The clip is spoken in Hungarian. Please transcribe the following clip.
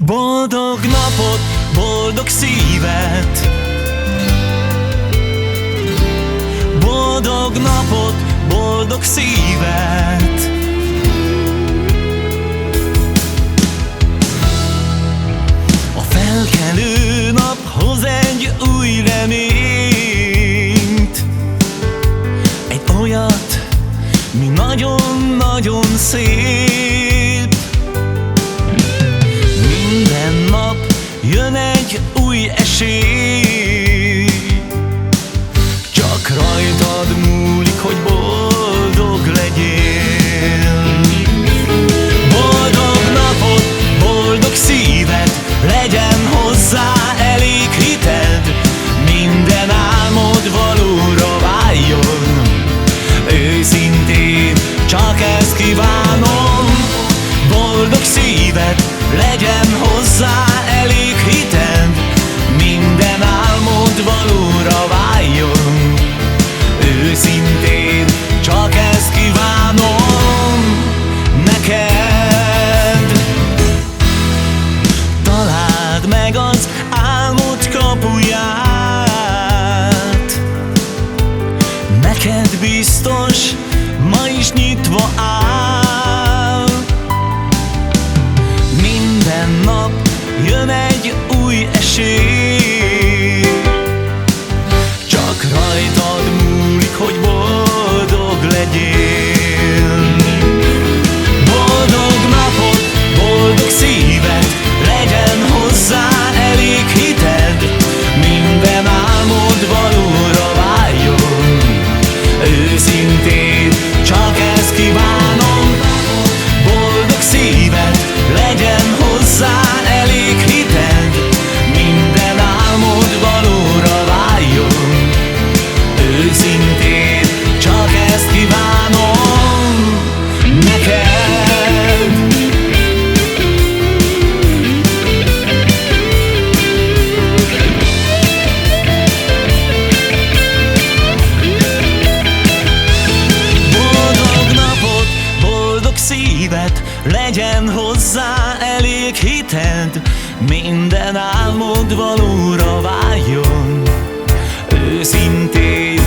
Boldog napot, boldog szívet. Boldog napot, boldog szívet. A felkelő nap hoz egy új reményt. Egy olyat, mi nagyon-nagyon szép esély Csak rajtad múlik, hogy boldog legyél. Boldog napot, boldog szívet Legyen hozzá elég hited. Minden álmod valóra váljon. Őszintén csak ezt kívánom. Boldog szívet Meg az álmod kapuját. Neked biztos ma is nyitva áll. Minden nap jön egy új esély. Csak rajtad elég hited Minden álmod valóra váljon. Őszintén